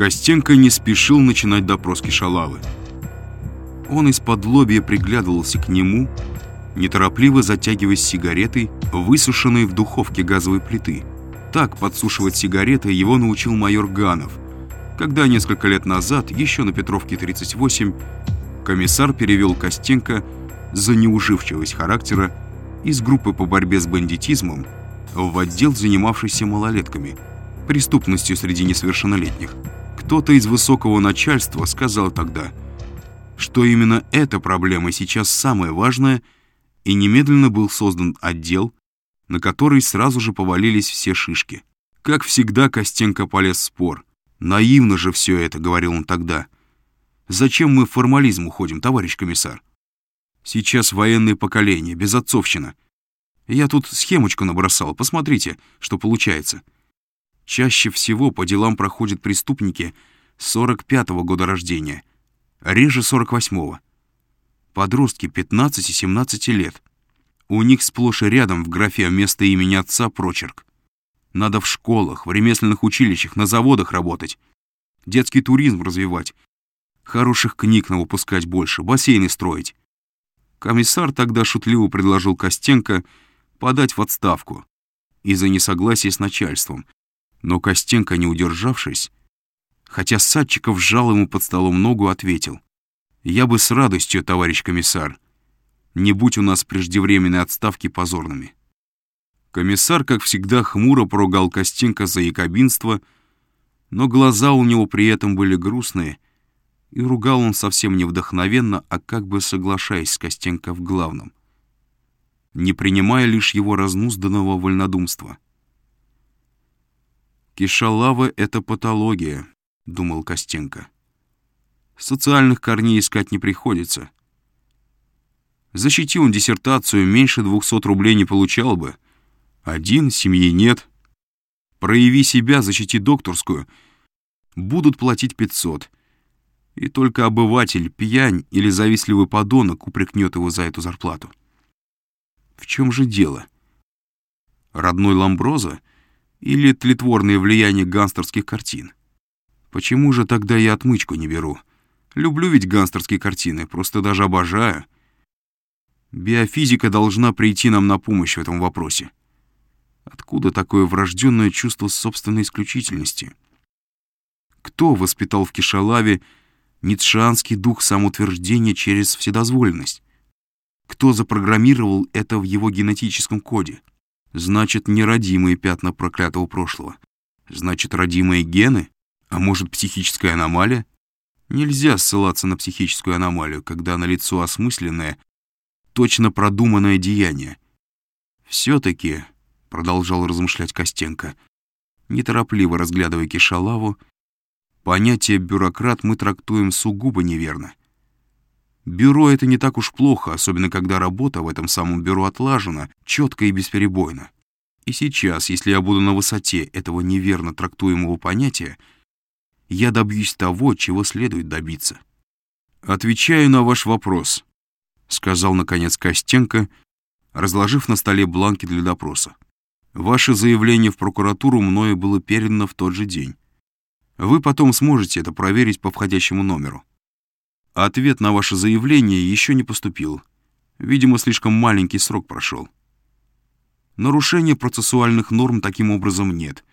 Костенко не спешил начинать допрос Кишалавы. Он из-под лобья приглядывался к нему, неторопливо затягиваясь сигаретой, высушенной в духовке газовой плиты. Так подсушивать сигареты его научил майор Ганов, когда несколько лет назад, еще на Петровке 38, комиссар перевел Костенко за неуживчивость характера из группы по борьбе с бандитизмом в отдел, занимавшийся малолетками, преступностью среди несовершеннолетних. Кто-то из высокого начальства сказал тогда, что именно эта проблема сейчас самая важная, и немедленно был создан отдел, на который сразу же повалились все шишки. Как всегда, Костенко полез в спор. «Наивно же все это», — говорил он тогда. «Зачем мы в формализм уходим, товарищ комиссар? Сейчас военное поколение, безотцовщина. Я тут схемочку набросал, посмотрите, что получается. Чаще всего по делам проходят преступники 45-го года рождения, реже 48-го. Подростки 15 и 17 лет. У них сплошь и рядом в графе место имени отца прочерк. Надо в школах, в ремесленных училищах, на заводах работать. Детский туризм развивать. Хороших книг выпускать больше, бассейны строить. Комиссар тогда шутливо предложил Костенко подать в отставку из-за несогласия с начальством. Но Костенко, не удержавшись, хотя Садчиков сжал ему под столом ногу, ответил. «Я бы с радостью, товарищ комиссар. Не будь у нас преждевременной отставки позорными». Комиссар, как всегда, хмуро поругал Костенко за якобинство, но глаза у него при этом были грустные — и ругал он совсем не вдохновенно, а как бы соглашаясь с Костенко в главном, не принимая лишь его разнузданного вольнодумства. «Кишалава — это патология», — думал Костенко. «Социальных корней искать не приходится. Защити он диссертацию, меньше двухсот рублей не получал бы. Один, семьи нет. Прояви себя, защити докторскую. Будут платить пятьсот. И только обыватель, пьянь или завистливый подонок упрекнет его за эту зарплату. В чем же дело? Родной Ламброза или тлетворное влияние гангстерских картин? Почему же тогда я отмычку не беру? Люблю ведь гангстерские картины, просто даже обожаю. Биофизика должна прийти нам на помощь в этом вопросе. Откуда такое врожденное чувство собственной исключительности? Кто воспитал в Кишалаве ницшанский дух самоутверждения через вседозволенность. Кто запрограммировал это в его генетическом коде? Значит, не родимые пятна проклятого прошлого. Значит, родимые гены? А может, психическая аномалия? Нельзя ссылаться на психическую аномалию, когда налицо осмысленное, точно продуманное деяние. «Все-таки», — продолжал размышлять Костенко, неторопливо разглядывая Кишалаву, Понятие «бюрократ» мы трактуем сугубо неверно. Бюро — это не так уж плохо, особенно когда работа в этом самом бюро отлажена, четко и бесперебойно. И сейчас, если я буду на высоте этого неверно трактуемого понятия, я добьюсь того, чего следует добиться. «Отвечаю на ваш вопрос», — сказал, наконец, Костенко, разложив на столе бланки для допроса. «Ваше заявление в прокуратуру мною было передано в тот же день. Вы потом сможете это проверить по входящему номеру. Ответ на ваше заявление еще не поступил. Видимо, слишком маленький срок прошел. Нарушения процессуальных норм таким образом нет.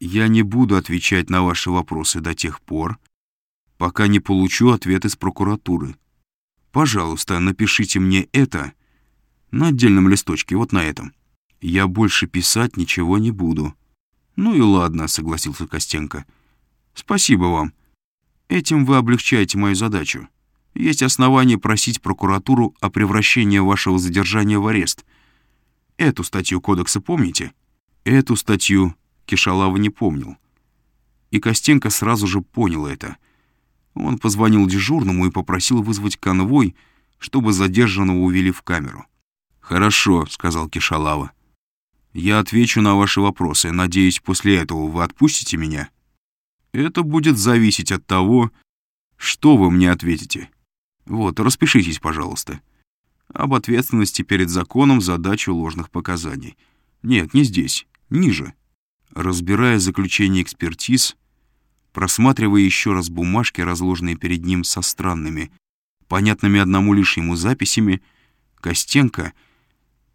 Я не буду отвечать на ваши вопросы до тех пор, пока не получу ответ из прокуратуры. Пожалуйста, напишите мне это на отдельном листочке, вот на этом. Я больше писать ничего не буду. Ну и ладно, согласился Костенко. Спасибо вам. Этим вы облегчаете мою задачу. Есть основания просить прокуратуру о превращении вашего задержания в арест. Эту статью кодекса помните? Эту статью Кишалава не помнил. И Костенко сразу же понял это. Он позвонил дежурному и попросил вызвать конвой, чтобы задержанного увели в камеру. «Хорошо», — сказал Кишалава. «Я отвечу на ваши вопросы. Надеюсь, после этого вы отпустите меня?» Это будет зависеть от того, что вы мне ответите. Вот, распишитесь, пожалуйста. Об ответственности перед законом за дачу ложных показаний. Нет, не здесь, ниже. Разбирая заключение экспертиз, Просматривая еще раз бумажки, разложенные перед ним со странными, понятными одному лишь ему записями, Костенко,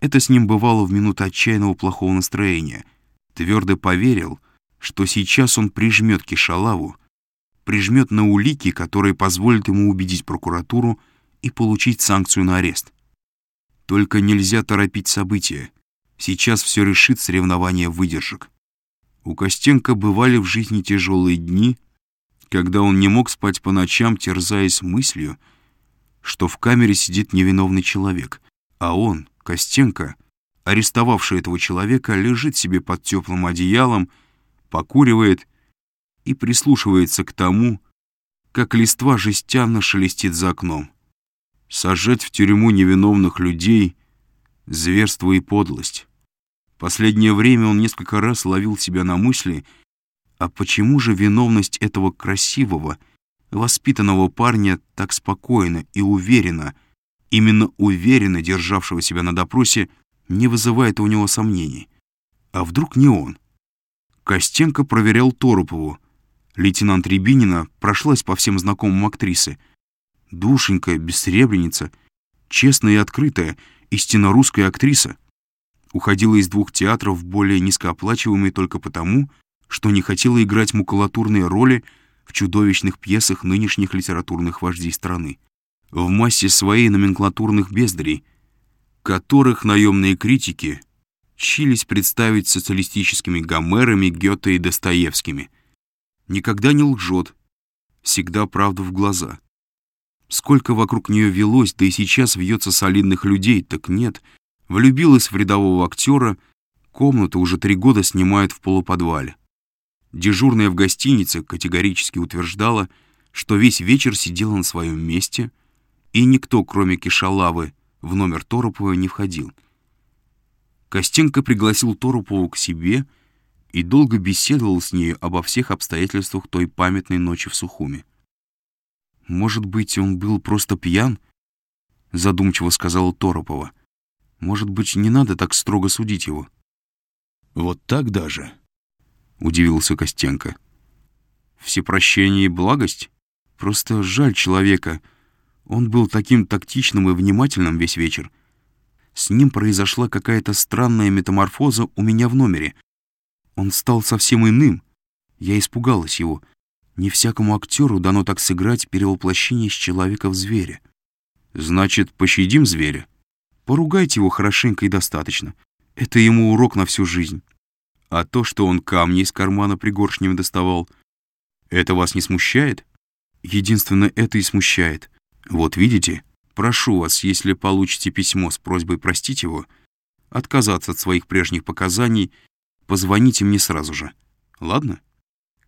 это с ним бывало в минуты отчаянного плохого настроения, твердо поверил, что сейчас он прижмет Кишалаву, прижмет на улики, которые позволят ему убедить прокуратуру и получить санкцию на арест. Только нельзя торопить события. Сейчас все решит соревнование выдержек. У Костенко бывали в жизни тяжелые дни, когда он не мог спать по ночам, терзаясь мыслью, что в камере сидит невиновный человек, а он, Костенко, арестовавший этого человека, лежит себе под теплым одеялом, покуривает и прислушивается к тому, как листва жестянно шелестит за окном. Сажать в тюрьму невиновных людей — зверство и подлость. Последнее время он несколько раз ловил себя на мысли, а почему же виновность этого красивого, воспитанного парня так спокойно и уверенно, именно уверенно державшего себя на допросе, не вызывает у него сомнений? А вдруг не он? Костенко проверял Торопову. Лейтенант Рябинина прошлась по всем знакомым актрисы — душенькая, бессребреница, честная и открытая, истинно русская актриса. Уходила из двух театров, более низкооплачиваемой только потому, что не хотела играть макулатурные роли в чудовищных пьесах нынешних литературных вождей страны. В массе своей номенклатурных бездарей, которых наемные критики чились представить социалистическими Гомерами, Гёте и Достоевскими. Никогда не лжет, всегда правду в глаза. Сколько вокруг нее велось, да и сейчас вьется солидных людей, так нет. Влюбилась в рядового актера, комнату уже три года снимает в полуподвале. Дежурная в гостинице категорически утверждала, что весь вечер сидела на своем месте, и никто, кроме Кишалавы, в номер Торопова не входил. Костенко пригласил Торопову к себе и долго беседовал с ней обо всех обстоятельствах той памятной ночи в Сухуме. «Может быть, он был просто пьян?» — задумчиво сказала Торопова. «Может быть, не надо так строго судить его?» «Вот так даже?» — удивился Костенко. «Всепрощение и благость? Просто жаль человека. Он был таким тактичным и внимательным весь вечер. С ним произошла какая-то странная метаморфоза у меня в номере. Он стал совсем иным. Я испугалась его. Не всякому актеру дано так сыграть перевоплощение из человека в зверя. Значит, пощадим зверя? Поругайте его хорошенько и достаточно. Это ему урок на всю жизнь. А то, что он камни из кармана пригоршнями доставал, это вас не смущает? Единственно, это и смущает. Вот видите, прошу вас, если получите письмо с просьбой простить его, отказаться от своих прежних показаний, позвоните мне сразу же. Ладно?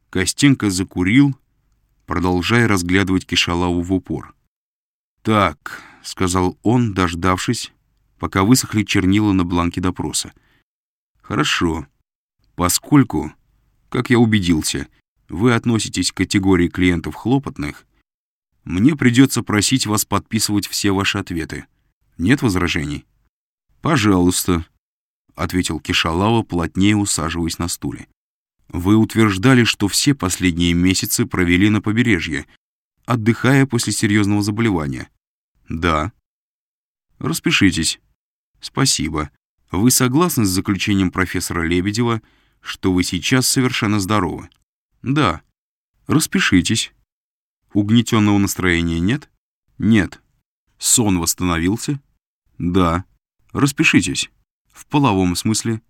Костенко закурил, продолжая разглядывать Кишалаву в упор. «Так», — сказал он, дождавшись, пока высохли чернила на бланке допроса. «Хорошо. Поскольку, как я убедился, вы относитесь к категории клиентов хлопотных, мне придется просить вас подписывать все ваши ответы. Нет возражений?» «Пожалуйста», — ответил Кишалава, плотнее усаживаясь на стуле. Вы утверждали, что все последние месяцы провели на побережье, отдыхая после серьезного заболевания. Да. Распишитесь. Спасибо. Вы согласны с заключением профессора Лебедева, что вы сейчас совершенно здоровы? Да. Распишитесь. Угнетенного настроения нет? Нет. Сон восстановился? Да. Распишитесь. В половом смысле?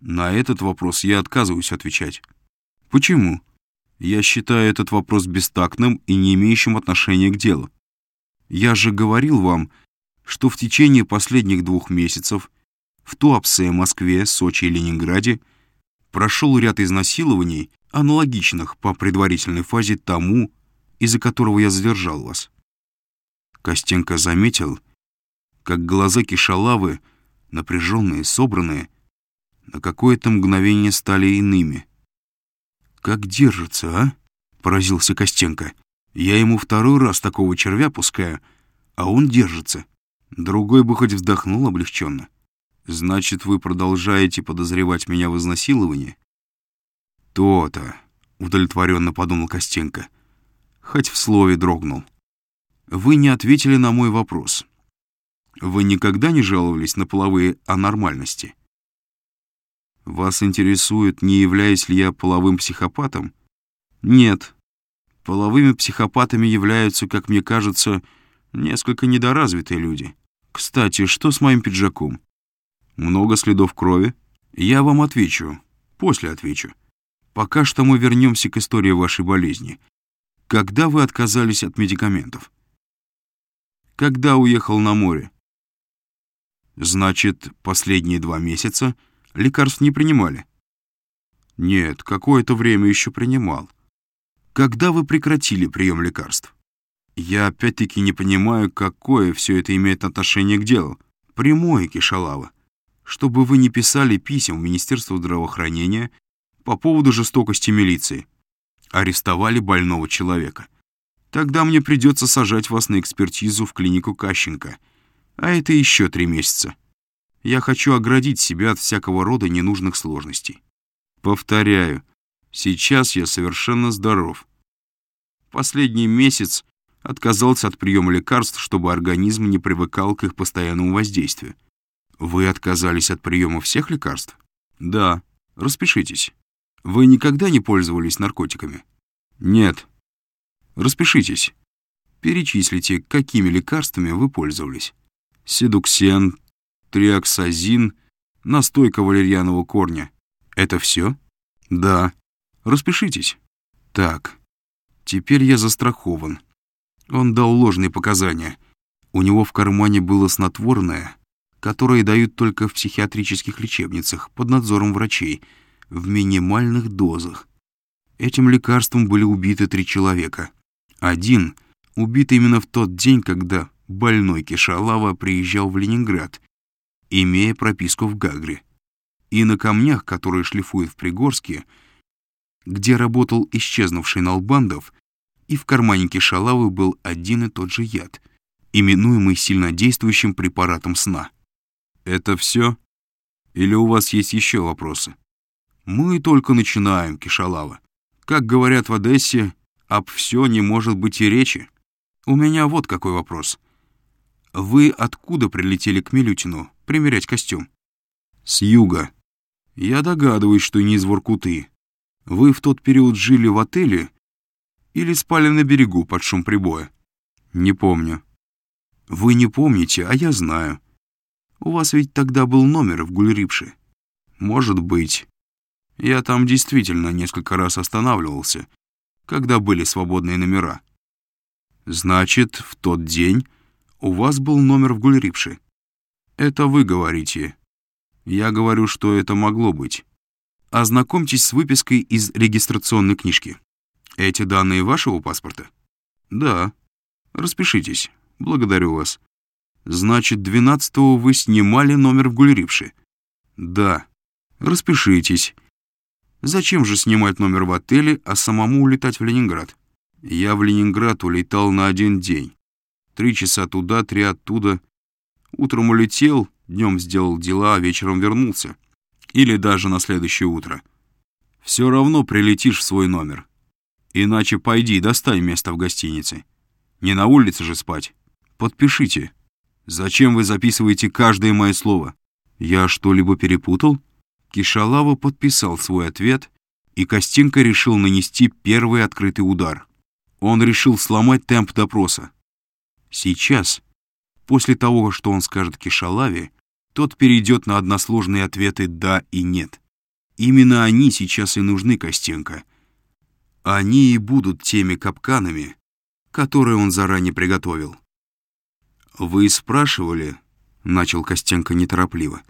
На этот вопрос я отказываюсь отвечать. Почему? Я считаю этот вопрос бестактным и не имеющим отношения к делу. Я же говорил вам, что в течение последних двух месяцев в Туапсе, Москве, Сочи и Ленинграде прошел ряд изнасилований, аналогичных по предварительной фазе тому, из-за которого я задержал вас. Костенко заметил, как глаза Кишалавы, напряженные, собранные, на какое-то мгновение стали иными. «Как держится, а?» — поразился Костенко. «Я ему второй раз такого червя пускаю, а он держится. Другой бы хоть вздохнул облегченно. Значит, вы продолжаете подозревать меня в изнасиловании?» «То-то», удовлетворенно подумал Костенко, хоть в слове дрогнул. Вы не ответили на мой вопрос. Вы никогда не жаловались на половые анормальности? Вас интересует, не являюсь ли я половым психопатом? Нет. Половыми психопатами являются, как мне кажется, несколько недоразвитые люди. Кстати, что с моим пиджаком? Много следов крови? Я вам отвечу. После отвечу. Пока что мы вернемся к истории вашей болезни. Когда вы отказались от медикаментов? Когда уехал на море? Значит, последние два месяца лекарств не принимали? Нет, какое-то время еще принимал. Когда вы прекратили прием лекарств? Я опять-таки не понимаю, какое все это имеет отношение к делу. Прямое, Кишалава. Чтобы вы не писали писем в Министерство здравоохранения по поводу жестокости милиции. Арестовали больного человека. Тогда мне придется сажать вас на экспертизу в клинику Кащенко. А это еще три месяца. Я хочу оградить себя от всякого рода ненужных сложностей. Повторяю, сейчас я совершенно здоров. Последний месяц отказался от приема лекарств, чтобы организм не привыкал к их постоянному воздействию. Вы отказались от приема всех лекарств? Да. Распишитесь. Вы никогда не пользовались наркотиками? Нет. Распишитесь. Перечислите, какими лекарствами вы пользовались. Седуксен, триоксазин, настойка валерьянового корня. Это все? Да. Распишитесь. Так, теперь я застрахован. Он дал ложные показания. У него в кармане было снотворное, которое дают только в психиатрических лечебницах под надзором врачей, в минимальных дозах. Этим лекарством были убиты три человека. Один убит именно в тот день, когда больной Кишалава приезжал в Ленинград, имея прописку в Гагре. И на камнях, которые шлифуют в Пригорске, где работал исчезнувший Налбандов, и в кармане Кишалавы был один и тот же яд, именуемый сильнодействующим препаратом сна. Это все? Или у вас есть еще вопросы? Мы только начинаем, Кишалава. Как говорят в Одессе, об все не может быть и речи. У меня вот какой вопрос. Вы откуда прилетели к Милютину примерять костюм? С юга. Я догадываюсь, что не из Воркуты. Вы в тот период жили в отеле или спали на берегу под шум прибоя? Не помню. Вы не помните, а я знаю. У вас ведь тогда был номер в Гульрипше. Может быть. Я там действительно несколько раз останавливался, когда были свободные номера. Значит, в тот день у вас был номер в Гульрипше. Это вы говорите. Я говорю, что это могло быть. Ознакомьтесь с выпиской из регистрационной книжки. Эти данные вашего паспорта? Да. Распишитесь. Благодарю вас. Значит, 12-го вы снимали номер в Гульрипше? Да. Распишитесь. Зачем же снимать номер в отеле, а самому улетать в Ленинград? Я в Ленинград улетал на один день. Три часа туда, три оттуда. Утром улетел, днем сделал дела, а вечером вернулся. Или даже на следующее утро. Все равно прилетишь в свой номер. Иначе пойди, достань место в гостинице. Не на улице же спать. Подпишите. Зачем вы записываете каждое мое слово? Я что-либо перепутал? Кишалава подписал свой ответ, и Костенко решил нанести первый открытый удар. Он решил сломать темп допроса. Сейчас, после того, что он скажет Кишалаве, тот перейдет на односложные ответы «да» и «нет». Именно они сейчас и нужны Костенко — они и будут теми капканами, которые он заранее приготовил. «Вы спрашивали?» — начал Костенко неторопливо.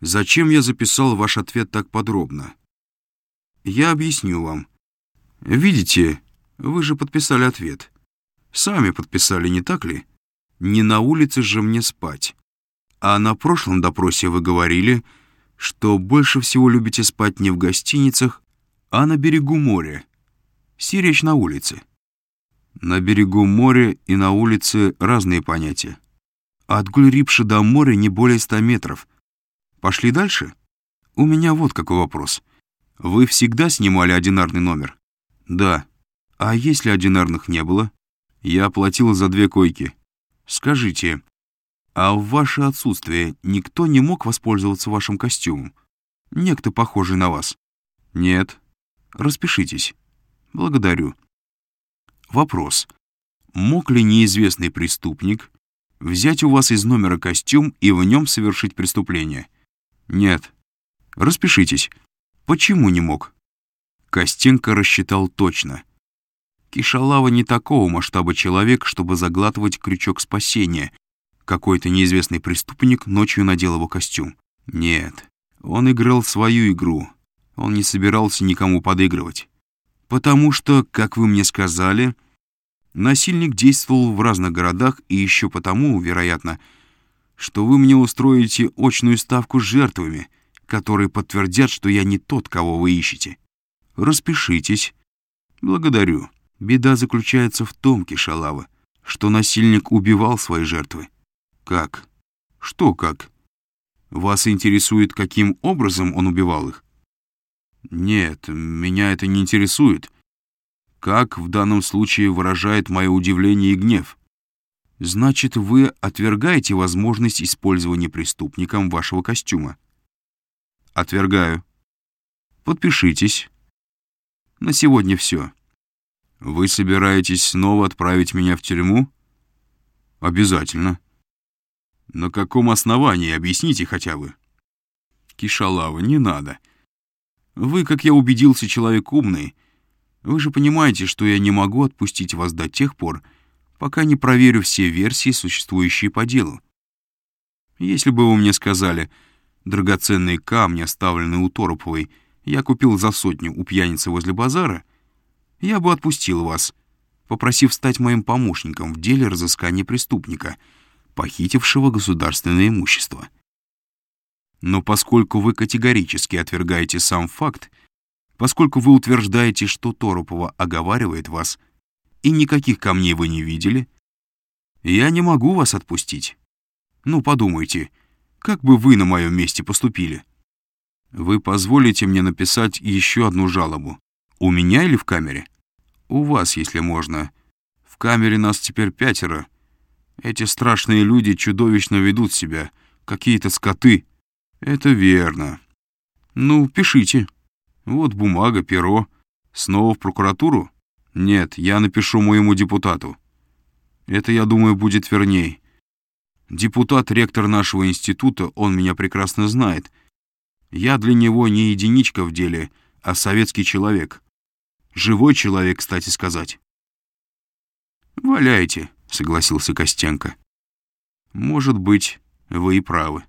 «Зачем я записал ваш ответ так подробно?» «Я объясню вам. Видите, вы же подписали ответ. Сами подписали, не так ли? Не на улице же мне спать. А на прошлом допросе вы говорили, что больше всего любите спать не в гостиницах, а на берегу моря. Сиречь на улице. На берегу моря и на улице разные понятия. От Гульрипши до моря не более ста метров. Пошли дальше? У меня вот какой вопрос. Вы всегда снимали одинарный номер? Да. А если одинарных не было? Я оплатил за две койки. Скажите, а в ваше отсутствие никто не мог воспользоваться вашим костюмом? Некто похожий на вас? Нет. Распишитесь. Благодарю. Вопрос. Мог ли неизвестный преступник взять у вас из номера костюм и в нем совершить преступление? Нет. Распишитесь. Почему не мог? Костенко рассчитал точно. Кишалава не такого масштаба человек, чтобы заглатывать крючок спасения. Какой-то неизвестный преступник ночью надел его костюм. Нет, он играл свою игру. Он не собирался никому подыгрывать. Потому что, как вы мне сказали, насильник действовал в разных городах и еще потому, вероятно, что вы мне устроите очную ставку с жертвами, которые подтвердят, что я не тот, кого вы ищете. Распишитесь. Благодарю. Беда заключается в том, Кишалава, что насильник убивал свои жертвы. Как? Что как? Вас интересует, каким образом он убивал их? Нет, меня это не интересует. Как в данном случае выражает мое удивление и гнев? Значит, вы отвергаете возможность использования преступником вашего костюма? Отвергаю. Подпишитесь. На сегодня все. Вы собираетесь снова отправить меня в тюрьму? Обязательно. На каком основании, объясните хотя бы. Кишалава, не надо. Вы, как я убедился, человек умный. Вы же понимаете, что я не могу отпустить вас до тех пор, пока не проверю все версии, существующие по делу. Если бы вы мне сказали, драгоценные камни, оставленные у Тороповой, я купил за сотню у пьяницы возле базара, я бы отпустил вас, попросив стать моим помощником в деле разыскания преступника, похитившего государственное имущество. Но поскольку вы категорически отвергаете сам факт, поскольку вы утверждаете, что Торопова оговаривает вас, и никаких камней вы не видели, я не могу вас отпустить. Ну, подумайте, как бы вы на моем месте поступили? Вы позволите мне написать еще одну жалобу? У меня или в камере? У вас, если можно. В камере нас теперь пятеро. Эти страшные люди чудовищно ведут себя. Какие-то скоты. Это верно. Ну, пишите. Вот бумага, перо. Снова в прокуратуру? Нет, я напишу моему депутату. Это, я думаю, будет верней. Депутат — ректор нашего института, он меня прекрасно знает. Я для него не единичка в деле, а советский человек. Живой человек, кстати сказать. «Валяйте», — согласился Костенко. «Может быть, вы и правы».